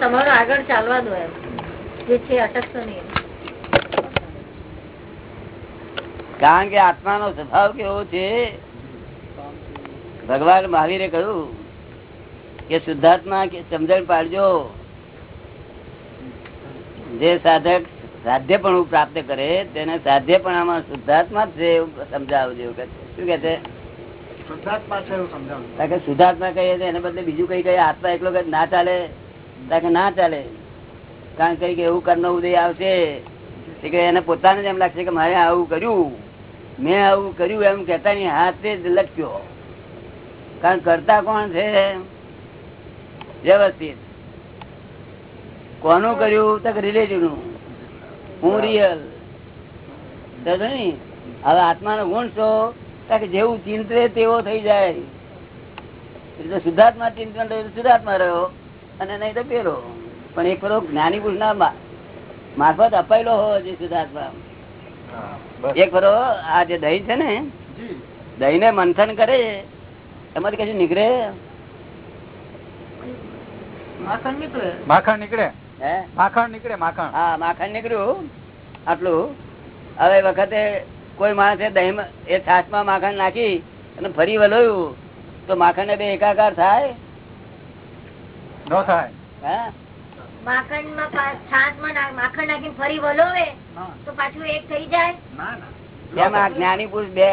તમારો આગળ ચાલવા દો એમ. જે છે અટકશો નહીં કારણ કે આત્મા નો સ્વભાવ કેવો છે ભગવાન મહાવીરે કહ્યું કે શુદ્ધાત્મા સમજણ પાડજો. જે સાધક સાધ્યપણું પ્રાપ્ત કરે તેને સાધ્યપણામાં શુદ્ધાત્મા જ છે એવું સમજાવજો. શું કે છે? શુદ્ધાત્મા કહીએ એને બદલે બીજું કઈ કઈ આત્મા એકલો કઈ ના ચાલે. ના ચાલે. કારણ કે એવું કરનો ઉદય આવશે કે એને પોતાને એમ લાગશે કે મારે આવું કર્યું. મેં આવું કર્યું એમ કેતા ની હાથે જ લખ્યો. કારણ કરતા કોણ છે? વ્યવસ્થિત. કોનું કર્યું? તક રિલેટિવનું. હું રિયલ હવે આત્માનો ગુણ છો જેવું ચિંતે તેવો થઈ જાય. સુધાર્થમાં ચિંતન સુધાર્થમાં રહ્યો. અને નહીં તો પેલો. પણ એક પેલો જ્ઞાની પુરુષ ના મારફત અપાયેલો હોવો જોઈએ શુદ્ધાત્મા. એક ફરો આ જે દહીં છે ને જી. દહીં ને મંથન કરે એમાંથી કશું નીકળે? માખણ નીકળે. માખણ નીકળે? હે? માખણ નીકળે માખણ. હા માખણ નીકળ્યું. આટલું. હવે વખતે કોઈ માણસે દહીં એ છાસમાં માખણ નાખી અને ફરી વલોયું તો માખણ ને બે એકાકાર થાય? નો થાય. માખણમાં છાસમાં માખણ નાખીને ફરી વલોવે તો પાછું એક થઈ જાય. ના ના. કેમ આ જ્ઞાની પુરુષ બે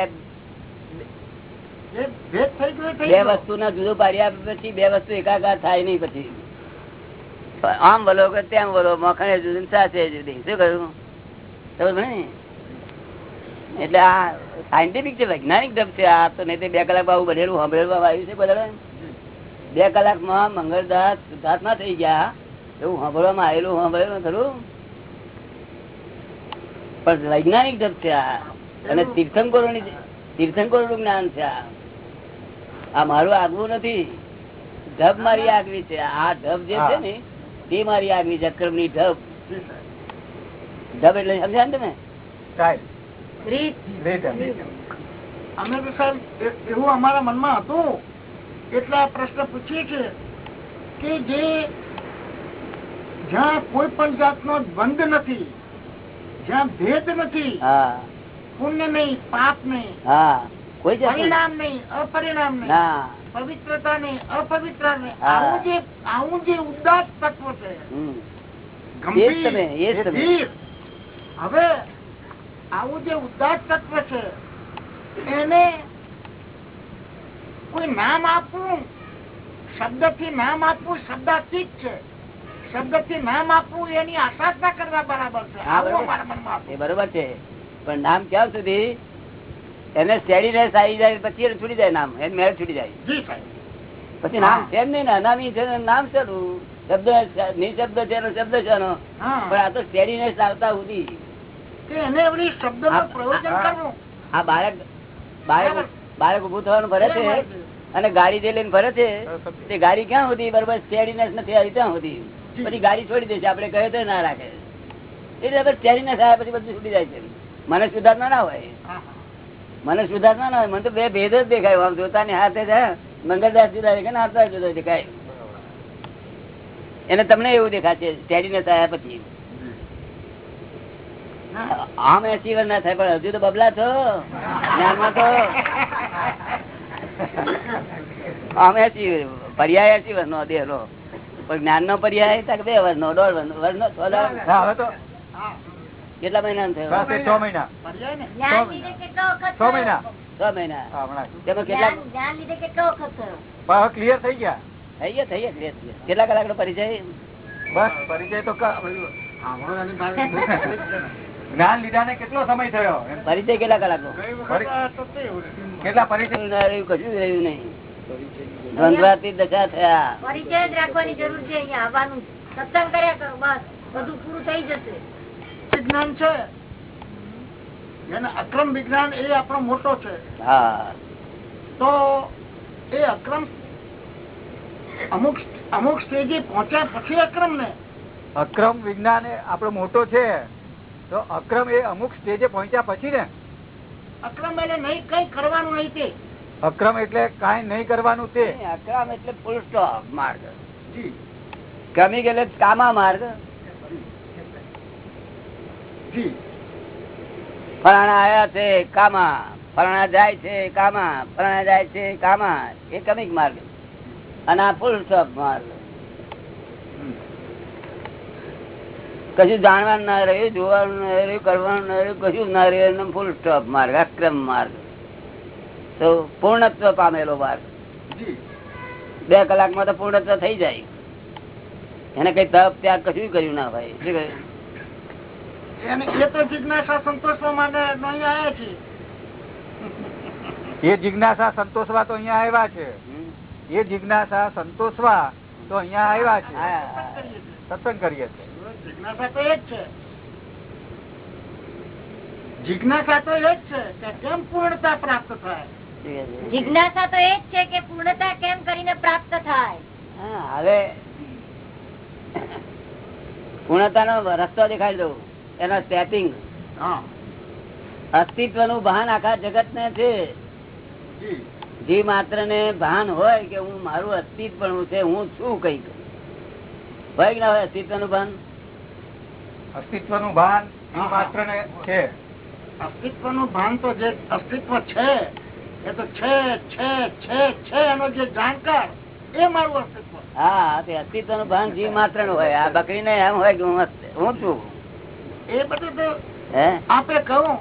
બે વસ્તુ ના જુદો પાડ્યા પછી બે વસ્તુ એકાકાર થાય નહીં પછી. આમ બોલો કે તેમ વલો એ જુદી સાથે જુદી. શું કહ્યું? સમજ ને? એટલે આ સાયન્ટિફિક છે વૈજ્ઞાનિક ઢબ છે આ તો નહીં બે કલાક બાબુ બધેલું સાંભળવા આવ્યું છે બધા બે કલાકમાં મંગળદાસ શુદ્ધાત્મા થઈ ગયા. એવું સાંભળવામાં આવેલું સાંભળેલું ખરું? પણ વૈજ્ઞાનિક જપ છે આ. અને તીર્થંકરો તીર્થંકરો નું જ્ઞાન છે આ. મારું આગવું નથી. ઢબ મારી આગવી છે. આ ઢબ જે છે ને તે મારી આગવી છે અક્રમની ઢબ. ઢબ એટલે સમજ્યા ને તમે? એવું અમારા મનમાં હતું. એટલે પ્રશ્ન પૂછીએ છીએ કે જે જ્યાં કોઈ પણ જાતનો દ્વંદ નથી જ્યાં ભેદ નથી પુણ્ય નહીં પાપ નહીં પરિણામ નહીં અપરિણામ નહીં પવિત્રતા નહીં અપવિત્રતા નહીં. આવું જે આવું જે ઉદાસ તત્વ છે ગંભીર. હવે આવું જે ઉદાસ તત્વ છે એને કોઈ નામ આપવું? શબ્દથી નામ આપવું શબ્દાતીત છે. શબ્દથી નામ આપવું એની આશા ના કરવા બરાબર છે. બરાબર. છે. પણ નામ ક્યાં સુધી? એને સ્ટેડીનેસ આવી જાય પછી એને છૂટી જાય નામ. એને મેળ છૂટી જાય. પછી નામ છે એમ નહીં ને? અનામી છે નામ છે શબ્દ નિશબ્દ છે એનો શબ્દ છે એનો પણ આ તો સ્ટેડીનેસ આવતા સુધી. એને એવડી શબ્દ પ્રયોજન કરવું. આ બાળક બાળક બાળક ઉભું થવાનું ભરે છે. અને ગાડી જે લઈને ફરે છે તે ગાડી ક્યાં સુધી? બરોબર સ્ટેડીનેસ નથી આવી ત્યાં સુધી. પછી ગાડી છોડી દે છે આપણે કહે તો ના રાખે. એટલે હવે સ્ટેડીનેસ આવ્યા પછી બધું છૂટી જાય છે. મને સુધારણા ના હોય. મને સુધારણા ના હોય. મને તો બે ભેદ જ દેખાય. આમ જોતાની હાથે છે મંગળદાસ જુદા દેખાય ને હાથદાસ જુદા દેખાય એને તમને એવું દેખાશે સ્ટેડીનેસ આવ્યા પછી. આમ એસી ના થાય પણ હજુ તો બબલા છો. જ્ઞાનમાં તો. આમ એસી પર્યાય એસી વર્ષ નો દેહનો પણ જ્ઞાન નો પર્યાય તક બે વર્ષ નો દોઢ વર્ષ નો છ દાડા. હા, હવે તો કેટલા મહિના થયો? છ મહિના. પર્યાય ને જ્ઞાન લીધે કેટલો વખત છ મહિના. છ મહિના. તેમાં કેટલા ક્લિયર થઈ ગયા. થઈ ગયા થઈ ગયા કેટલા કલાક નો પરિચય? બસ પરિચય તો જ્ઞાન લીધા ને કેટલો સમય થયો? પરિચય કેટલા કલાક? કેટલા પરિચય? કશું રહ્યું નહીં. દ્વંદ્વાતીત દશા થયા. પરિચય જ રાખવાની જરૂર છે અહીંયા આવવાનું. સત્સંગ કર્યા કરો બસ. બધું પૂરું થઈ જશે. વિજ્ઞાન છે. અક્રમ વિજ્ઞાન એ આપણો મોટો છે. હા. તો એ અક્રમ અમુક અમુક સ્ટેજે પહોંચ્યા પછી અક્રમ ને અક્રમ વિજ્ઞાન એ આપણો મોટો છે. તો અક્રમ એ અમુક સ્ટેજે પહોંચ્યા પછી ને? અક્રમ એટલે નહીં કઈ કરવાનું નહીં તે. અક્રમ એટલે કઈ નહીં કરવાનું તે. અક્રમ એટલે ફૂલ સ્ટોપ માર્ગ. જી. ક્રમિક એટલે કામા માર્ગ. જી. ફલાણા આયા છે કામા. ફલાણા જાય છે કામા. ફલાણા જાય છે કામા. એ ક્રમિક માર્ગ. અને આ ફૂલ સ્ટોપ માર્ગ. કશું જાણવાનું ના રહ્યું જોવાનું ના રહ્યું કરવાનું ના રહ્યું કશું ના રહ્યું એનો ફૂલ સ્ટોપ માર્ગ અક્રમ માર્ગ. તો પૂર્ણત્વ પામેલો માર્ગ. જી. બે કલાકમાં તો પૂર્ણત્વ થઈ જાય. એને કઈ તપ ત્યાગ કશું કર્યું ના ભાઈ. શું કહ્યું? એ જિજ્ઞાસા સંતોષવા માટે અહીં આવ્યા છીએ. એ જિજ્ઞાસા સંતોષવા તો અહીંયા આવ્યા છે. એ જિજ્ઞાસા સંતોષવા તો અહિયાં આવ્યા છે. હા. સત્સંગ કરીએ છીએ. જિજ્ઞાસા તો એ જ છે. જિજ્ઞાસા તો એ જ છે કે કેમ પૂર્ણતા પ્રાપ્ત થાય? જિજ્ઞાસા તો એ જ છે કે પૂર્ણતા કેમ કરીને પ્રાપ્ત થાય? હવે પૂર્ણતા નો રસ્તો દેખાડી દઉં. એનો સ્ટેપિંગ અસ્તિત્વનું ભાન આખા જગત ને છે. જે. માત્ર ને ભાન હોય કે હું મારું અસ્તિત્વ પણ છે હું શું કંઈક હોય કે ના હોય અસ્તિત્વનું ભાન? અસ્તિત્વનું ભાન એ માત્ર ને છે. અસ્તિત્વનું ભાન તો જે અસ્તિત્વ છે એ તો છે છે છે છે એનો જે જાણકાર એ મારું અસ્તિત્વ. હા તે અસ્તિત્વનું ભાન જીવ માત્રનું હોય. આ બકરી ને એમ હોય કે હું હું છું. એ બધું તો હે? આપે કહું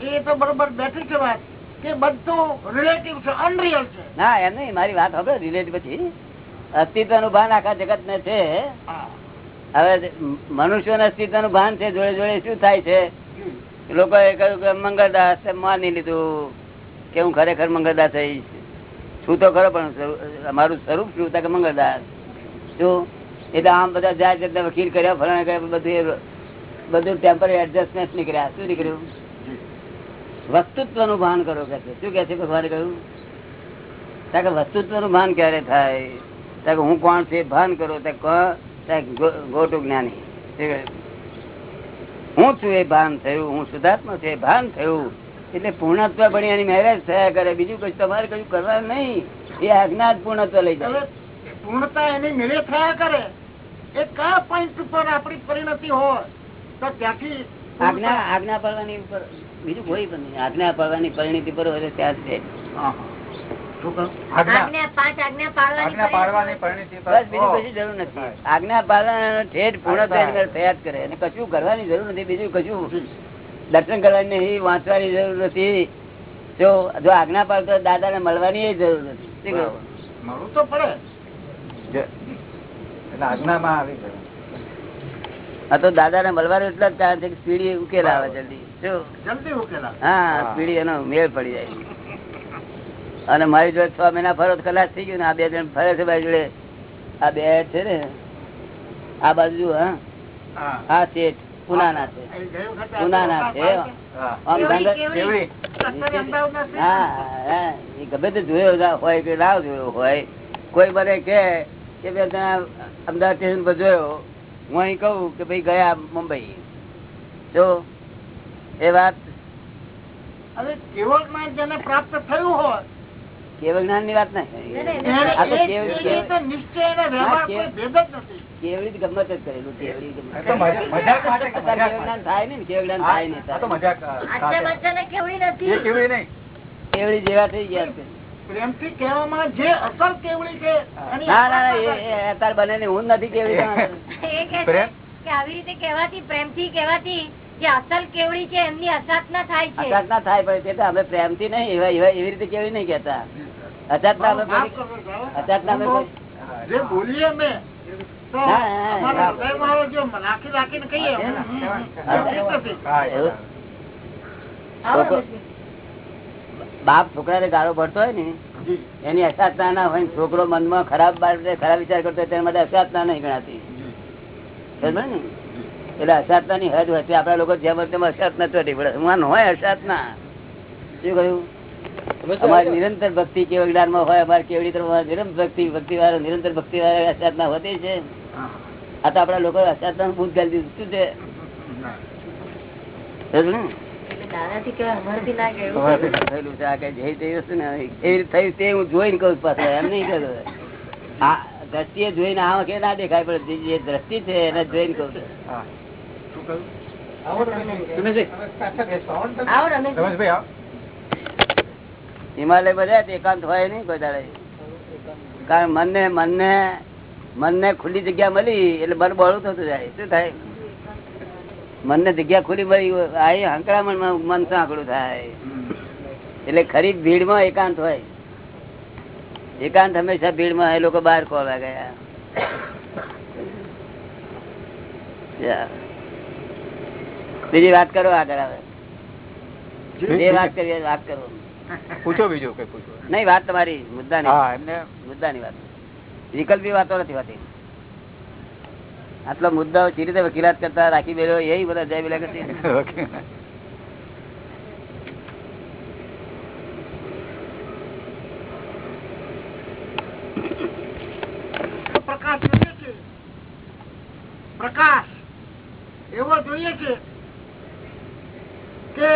એ તો બરોબર બેઠી છે વાત કે બધું રિલેટિવ છે અનરિયલ છે. ના એમ નહીં મારી વાત હવે રિલેટ પછી. અસ્તિત્વનું ભાન આખા જગત ને છે. હા. હવે મનુષ્ય અસ્તિત્વનું ભાન છે જોડે જોડે શું થાય છે? લોકો એ કહ્યું કે મંગળદાસ માની લીધું કે હું ખરેખર મંગળદાસ છું તો ખરો પણ અમારું સ્વરૂપ શું કે મંગળદાસ? શું? એટલે આમ બધા જાત જતા વકીલ કર્યા ફલાણા કર્યા બધું બધું ટેમ્પરરી એડજસ્ટમેન્ટ નીકળ્યા. શું નીકળ્યું? વસ્તુત્વનું ભાન કરો કે છે. શું કે છે ભગવાને કહ્યું? ત્યાં કે વસ્તુત્વનું ભાન ક્યારે થાય? ત્યાં કે હું કોણ છે ભાન કરો. ત્યાં ગો- ગોટું જ્ઞાની. હું છું એ ભાન થયું હું સુધાર્થમાં છું એ ભાન થયું. એટલે પૂર્ણત્વ ભણી એની મેરેજ થયા કરે. બીજું કશું તમારે કશું કરવા નહીં. એ આજ્ઞા જ પૂર્ણત્વ લઈ જાય. પૂર્ણતા એની મેળે થયા કરે. એ કયા પોઈન્ટ ઉપર આપણી પરિણતિ હોય? તો ત્યાંથી આજ્ઞા આજ્ઞા પાડવાની ઉપર બીજું કોઈ પણ નહીં. આજ્ઞા પાડવાની પરિણતિ પર હોય ત્યાં છે? આજ્ઞા આજ્ઞા પાંચ આજ્ઞા આજ્ઞા પાડવાની પાડવાની પરિણતિ બસ બીજું કશું જરૂર નથી. આજ્ઞા પાલન ઠેઠ પૂર્ણ જ કરે. અને કશું કરવાની જરૂર નથી. બીજું કશું દર્શન કરવાની નહીં વાંચવાની જરૂર નથી. જો જો આજ્ઞા પાડતો દાદા ને મળવાની જરૂર નથી. મળવું તો પડે. આજ્ઞામાં આવી ગયું. આ તો દાદા ને મળવાનું એટલા જ કારણ છે કે પીડી ઉકેલ આવે જલ્દી. શું જલ્દી ઉકેલા હા હા. પીડી એનો મેળ પડી જાય. અને મારી જોડે છ મહિના ફરો કલાક થઈ ગયું ને આ બે જણ ફરે છે મારી જોડે. આ બે છે ને આ બાજુ હા? હા. શેઠ પુનાના છે. પુનાના છે હા. એ ગમે તે જોયો હોય કે ના જોયો હોય કોઈ મને કે કે બે અમદાવાદ સ્ટેશન પર જોયો હું અહીં કહું કે ભાઈ ગયા મુંબઈ. જો એ વાત હવે કેવળ જેને પ્રાપ્ત થયું હોય કેવળ જ્ઞાનની વાત કેવડી ગમત જ કરેલું કેવડી જ્ઞાન થાય ને કેવળ જ્ઞાન થાય. બચ્ચાને કેવડી જેવા થઈ ગયા છે. પ્રેમથી કહેવામાં જે અસર કેવડી છે ના ના ના, એ એ અત્યારે બને હું નથી કેવડી કે પ્રેમ? કે આવી રીતે કહેવાથી પ્રેમથી કહેવાથી જે અસલ કેવડી છે એમની અસાધના થાય છે. અચાત થાય પણ તે અમે પ્રેમથી નહીં એવા એવા એવી રીતે કેવડી નહીં કેતા અચાત અમે માફ બધી- કરજો, સાહેબ. અચાત ના અમે જે બોલીએ અમે. બાપ ગાળો ભરતો હોય ને એની અસાધના ના હોય છોકરો મનમાં ખરાબ ખરાબ વિચાર કરતો હોય તેના માટે અસાધના નહીં ગણાતી. ને? એટલે અસાધના ની હદ હોય આપડા લોકો જેમ તેમ અસાત નથી પડે હું હોય અસાધના શું કહ્યું? અમારી નિરંતર ભક્તિ કેવા જ્ઞાનમાં હોય અમારે કેવડી નિરંતર ભક્તિ ભક્તિ વાળો નિરંતર ભક્તિ વાળો અસાધના હોતી છે. આ તો આપડા લોકો અસાધના નું ભૂત ગાલી દીધું. છે? જોઈને આ દ્રષ્ટિએ જોઈને આ વખતે ના દેખાય પણ જે- દ્રષ્ટિ છે એને જોઈને કહું. છું હા. શું કહ્યું? આવો આવો. હિમાલય બધા એકાંત હોય નઈ કોઈ દાડે કારણ મનને મનને મનને ખુલ્લી જગ્યા મળી એટલે મન બળું થતું જાય. શું થાય? મનને જગ્યા ખુલ્લી મળી આ હંકડામણ મન સાંકડું થાય. એટલે ખરી ભીડમાં એકાંત હોય. એકાંત હંમેશા ભીડમાં એ લોકો બહાર કોવા ગયા. બીજી વાત કરો આગળ આવે બે વાત કરીએ વાત કરો. પૂછો બીજું કઈ પૂછો. નહીં વાત તમારી મુદ્દા ની એમને મુદ્દાની વાત. વિકલ્પી વાતો નથી હોતી. આટલો મુદ્દાઓ ચીરી રીતે વકીલાત કરતા રાખી બેલો એ બધા જય બિલા કરતી ઓકે. પ્રકાશ જોઈએ છે પ્રકાશ એવો જોઈએ છે કે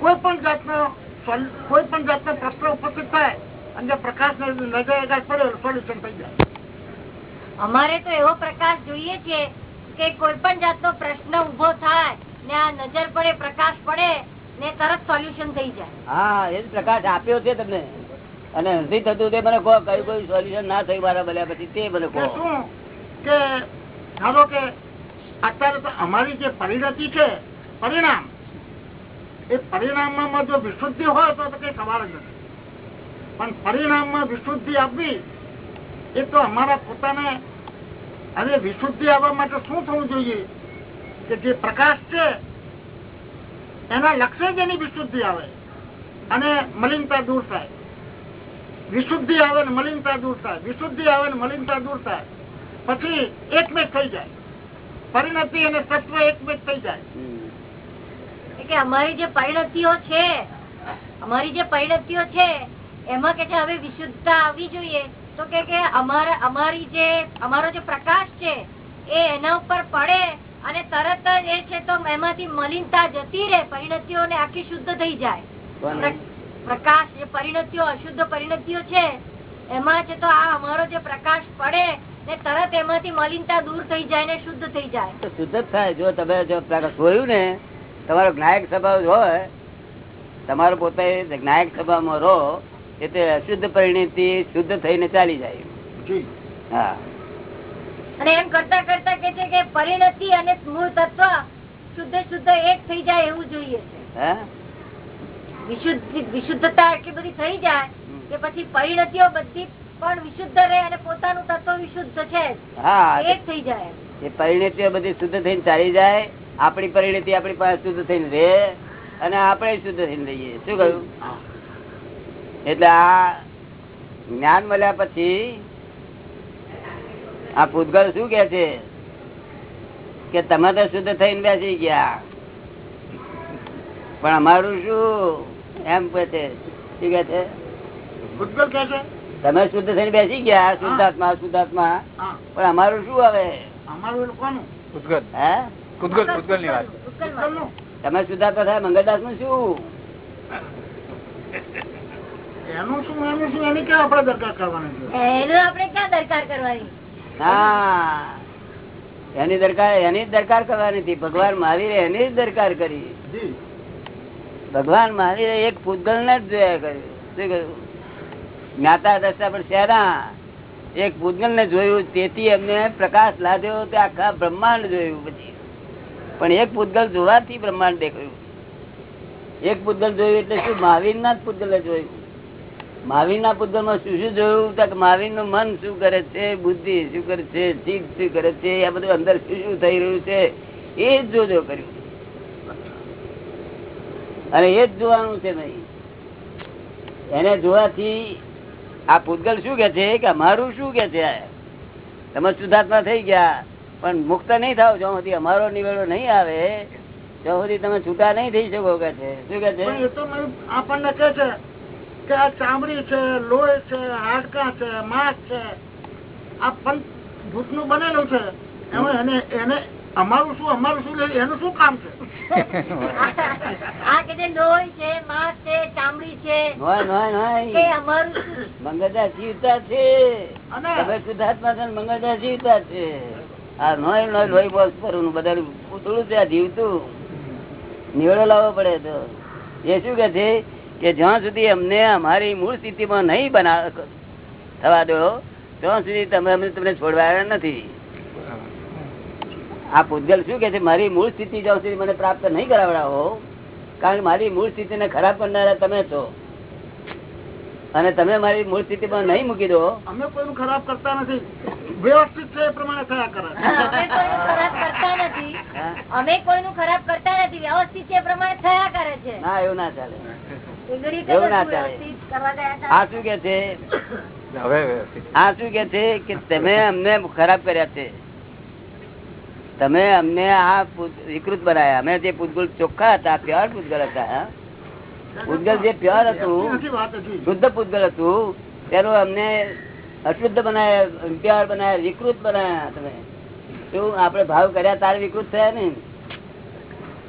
કોઈ પણ જાતનો સોલ- કોઈ પણ જાતનો પ્રશ્ન ઉપસ્થિત થાય અને જે પ્રકાશ નજર આગળ પડે સોલ્યુશન થઈ જાય અમારે તો એવો પ્રકાશ જોઈએ છે કે કોઈ પણ જાતનો પ્રશ્ન ઊભો થાય ને આ નજર પડે પ્રકાશ પડે ને તરત સોલ્યુશન થઈ જાય. હા એ પ્રકાશ આપ્યો છે તમને. અને નથી થતું તે મને કહો કયું કયું સોલ્યુશન ના થયું મારા બોલ્યા પછી તે મને કહો. શું? કે ધારો કે અત્યારે તો અમારી જે પરિણતિ છે પરિણામ એ પરિણામમાં જો વિશુદ્ધિ હોય તો તો કઈ સવાલ જ નથી. પણ પરિણામમાં વિશુદ્ધિ આપવી એ તો અમારા પોતાને હવે વિશુદ્ધિ આવવા માટે શું થવું જોઈએ? કે જે પ્રકાશ છે, એના લક્ષ્ય જ એની વિશુદ્ધિ આવે. અને મલિનતા દૂર થાય. વિશુદ્ધિ આવે ને મલિનતા દૂર થાય. વિશુદ્ધિ આવે ને મલિનતા દૂર થાય. પછી એકમેક થઈ જાય. પરિણતિ અને તત્વ એકમેક થઈ જાય. કે અમારી જે પરિણતિઓ છે, અમારી જે પરિણતિઓ છે, એમાં કે હવે વિશુદ્ધતા આવવી જોઈએ. તો કે કે અમારા અમારી જે અમારો જે પ્રકાશ છે એ એના ઉપર પડે અને તરત જ એ છે તો એમાંથી મલિનતા જતી રહે પરિણતિઓ ને આખી શુદ્ધ થઈ જાય. પ્રકાશ જે પરિણતિઓ અશુદ્ધ પરિણતિઓ છે એમાં છે તો આ અમારો જે પ્રકાશ પડે ને તરત એમાંથી મલિનતા દૂર થઈ જાય ને શુદ્ધ થઈ જાય. શુદ્ધ જ થાય. જો તમે જો પ્રકાશ જોયું ને તમારો જ્ઞાયક સ્વભાવ હોય તમારો પોતે જ્ઞાયક સ્વભાવમાં રહો એટલે અશુદ્ધ પરિણતિ શુદ્ધ થઈને ચાલી જાય. હા. અને એમ કરતા કરતા કે છે કે પરિણતિ અને મૂળ તત્વ શુદ્ધ શુદ્ધ એક થઈ જાય એવું જોઈએ છે. વિશુદ્ધ વિશુદ્ધતા એટલી બધી થઈ જાય કે પછી પરિણતિઓ બધી પણ વિશુદ્ધ રહે અને પોતાનું તત્વ વિશુદ્ધ છે હા એક થઈ જાય. એ પરિણતિઓ બધી શુદ્ધ થઈને ચાલી જાય આપણી પરિણતિ આપણી પાસે શુદ્ધ થઈને રહે અને આપણે શુદ્ધ થઈને રહીએ. શું કહ્યું? એટલે આ જ્ઞાન મળ્યા પછી આ પૂતગલ શું કે છે? કે તમે તો શુદ્ધ થઈને બેસી ગયા. પણ અમારું શું? એમ કે છે. શું કે છે? ભૂતગલ કે છે? તમે શુદ્ધ થઈને બેસી ગયા શુદ્ધાત્મા શુદ્ધાત્મા પણ અમારું શું હવે? અમારું કોનું? લોકોનું હે? ઉદ્ગત ઉદ્ગલની વાત તમે શુદ્ધાત્મા થાય મંગળદાસનું શું? એનું શું એનું શું એની ક્યાં આપણે દરકાર કરવાની છે? એનું આપણે ક્યાં દરકાર કરવાની? હા. એની દરકાર એની જ દરકાર કરવાની હતી. ભગવાન મહાવીરે એની જ દરકાર કરી. ભગવાન મહાવીરે એક પૂતગલ ને જ જોયા કર્યું શું કહ્યું? જ્ઞાતા દશા પણ શેરા એક પૂતગલ ને જોયું તેથી એમને પ્રકાશ લાદ્યો તે આખા બ્રહ્માંડ જોયું પછી. પણ એક પૂતગલ જોવાથી બ્રહ્માંડ દેખાયું. એક પૂતગલ જોયું એટલે શું મહાવીર ના જ પૂતગલ જોયું? મહાવીર ના પુત્રમાં શું શું જોયું? મહાવીરનું મન શું કરે છે? બુદ્ધિ શું કરે છે? જીભ શું કરે છે? આ બધું અંદર શું શું થઈ રહ્યું છે? એ જ જોજો કર્યું. અને એ જ જોવાનું છે નહીં એને જોવાથી આ પૂતગલ શું કે છે? કે અમારું શું કે છે? તમે શુદ્ધાત્મા થઈ ગયા, પણ મુક્ત નહીં થાવ. જ્યાં સુધી અમારો નિવેડો નહીં આવે, ત્યાં સુધી તમે છૂટા નહીં થઈ શકો કે છે. શું કે છે? આપણને કે છે કે આ ચામડી છે લોહી છે હાડકા છે માંસ છે. આ પંચ ભૂતનું બનેલું છે. એમાં એને એને અમારું શું અમારું શું એનું શું કામ છે? આ કે લોહી છે માંસ છે ચામડી છે અમારું મંગળદાસ જીવતા છે. અને તમે શુદ્ધાત્મા છો મંગળદાસ જીવતા છે. આ નોય નોય લોહી બોસ પરનું બધા પૂતળું છે આ જીવતું. નિવેડો લાવવો પડે તો. એ શું કે છે કે જ્યાં સુધી અમને અમારી મૂળ સ્થિતિમાં નહીં બના થવા દો ત્યાં સુધી તમે અમને તમને છોડવાના નથી. આ પૂતગલ શું કે છે? મારી મૂળ સ્થિતિ જ્યાં સુધી મને પ્રાપ્ત નહીં કરાવડાવો કારણ કે મારી મૂળ સ્થિતિને ખરાબ કરનારા તમે છો. અને તમે મારી મૂળ સ્થિતિમાં નહીં મૂકી દો. અમે કોઈનું ખરાબ કરતા નથી. વ્યવસ્થિત છે એ પ્રમાણે થયા કરે. અમે કોઈનું ખરાબ કરતા નથી. અમે કોઈનું ખરાબ કરતા નથી. વ્યવસ્થિત છે એ પ્રમાણે થયા કરે છે. ના એવું ના ચાલે. એ ઘડી એવું ના કદાચ ચાલે. વ્યવસ્થિત કરવા ગયા હતા. આ શું કે છે? હવે વ્યવસ્થિત. આ શું કે છે કે તમે અમને ખરાબ કર્યા છે? તમે અમને આ વિકૃત બનાયા. અમે જે પૂતગલ ચોખ્ખા હતા પ્યોર પૂતગલ હતા પૂતગલ જે પ્યોર હતું નથી વાત હજી શુદ્ધ પૂતગલ હતું તેનું અમને અશુદ્ધ બનાયા પ્યોર બનાયા વિકૃત બનાયા તમે. શું આપણે ભાવ કર્યા તારે વિકૃત થયા ને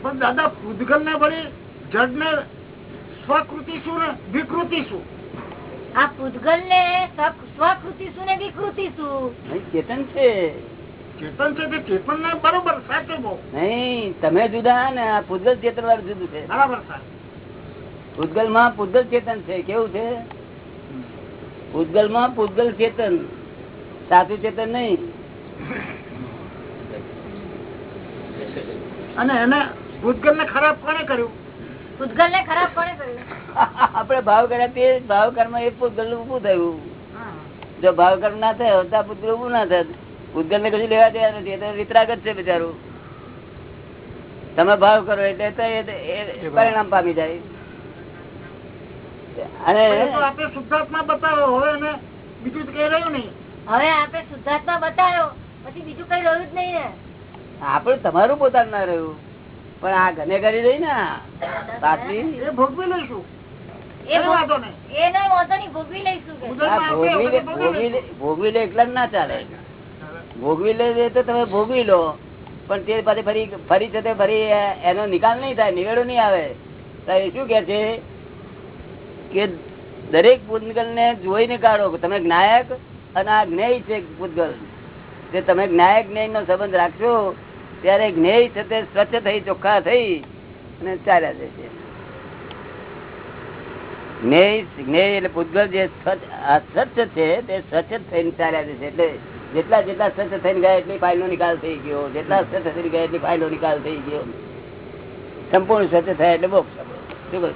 પણ દાદા પૂતગલ ને વળી જડ ને સ્વકૃતિ શું ને વિકૃતિ શું આ પૂતગલ ને સ્વકૃતિ શું ને વિકૃતિ શું ચેતન છે. ચેતન છે તે ચેતન ને બરોબર સાચો નહીં તમે જુદા ને આ પૂતગલ ચેતન વાળું જુદું છે. બરાબર પૂતગલમાં પૂતગલ ચેતન છે કેવું છે? પૂતગલમાં પૂતગલ ચેતન. સાચું ચેતન નહીં. અને એને ભૂતગલ ને ખરાબ કોને કર્યું? પૂતગલ ને ખરાબ આપણે ભાવ કર્યા તે ભાવ કર્મ એ પૂતગલ ઉભું થયું? જો ભાવ કર્મ ના થયો તો પૂતગલ ઉભું ના થાય? પૂતગલ ને કશું લેવા દેવા નથી એ તો વિતરાગત છે બિચારું. તમે ભાવ કરો એટલે તો એ- એ પરિણામ પામી જાય. અને આપણે શુદ્ધાત્મા બતાવો હવે એને બીજું કઈ રહ્યું નહીં. હવે આપણે શુદ્ધાત્મા બતાવ્યો પછી બીજું કઈ રહ્યું જ નહીં ને. આપણે તમારું પોતાનું ના રહ્યું. પણ આ ઘને કરી રહી ને સાચી? ભોગવી લઈશું. ભોગવી લે હવે ભોગવી ભોગવી લે લઈશું. ભોગવી લે એકલા જ ના ચાલે. ભોગવી લે તો તમે ભોગવી લો. પણ તે પાછી ફરી ફરી છે તે ફરી એનો નિકાલ નહીં થાય નિવેડો નહીં આવે. તો એ શું કે છે? કે દરેક પૂતગલ ને જોઈને કાઢો તમે જ્ઞાયક અને આ જ્ઞેય છે પૂતગલ. જે તમે જ્ઞાયક જ્ઞેય નો સંબંધ રાખશો ત્યારે જ્ઞેય છે સ્વચ્છ થઈ, ચોખ્ખા થઈ અને ચાલ્યા જશે જ્ઞેય જે સ્વચ્છ છે તે સ્વચ્છ થઈને ચાલ્યા જશે એટલે જેટલા જેટલા સ્વચ્છ થઈને ગયા એટલી ફાઇલ નિકાલ થઈ ગયો. જેટલા સ્વચ્છ થઈને ગયા એટલી ફાઇલ નિકાલ થઈ ગયો. સંપૂર્ણ સ્વચ્છ થાય એટલે બહુ શું કહ્યું?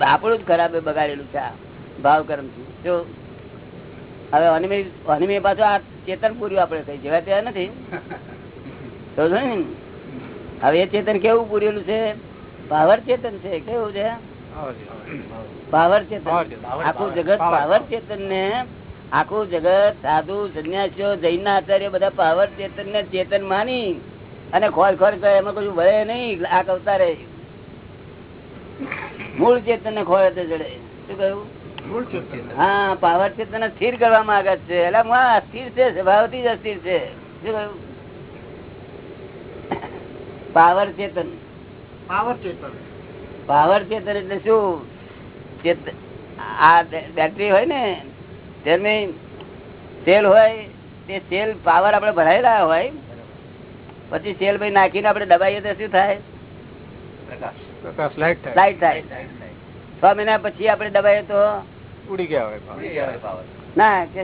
આપણું જ ખરાબ બગાડેલું છે ભાવ કર્મથી જો હવે અનિમય અનિમય પાછું આ ચેતન પૂર્યું આપડે કઈ જેવા ત્યાં નથી. તો હવે એ ચેતન કેવું પૂરેલું છે? પાવર ચેતન છે કેવું છે? પાવર ચેતન. આખું જગત પાવર. ચેતન ને આખું જગત સાધુ સંન્યાસીઓ જૈન ના આચાર્ય બધા પાવર ચેતન ને ચેતન માની અને ખોર ખોર કરે એમાં કશું ભરે નહીં આ અવતારે. મૂળ ચેતન ને તે જડે. શું કહ્યું? હા પાવર છે તને સ્થિર કરવા માંગે છે. એટલે હું અસ્થિર છે સ્વભાવથી જ અસ્થિર છે. પાવર ચેતન પાવર ચેતન પાવર ચેતન એટલે શું? આ બેટરી હોય ને તેની સેલ હોય તે સેલ પાવર આપણે ભરાયેલા હોય પછી સેલ ભાઈ નાખીને આપણે દબાઈએ તો શું થાય? પ્રકાશ. લાઈટ થાય. લાઈટ થાય. છ મહિના પછી આપણે દબાઈએ તો ઉડી ગયા હોય પાવર. ના કે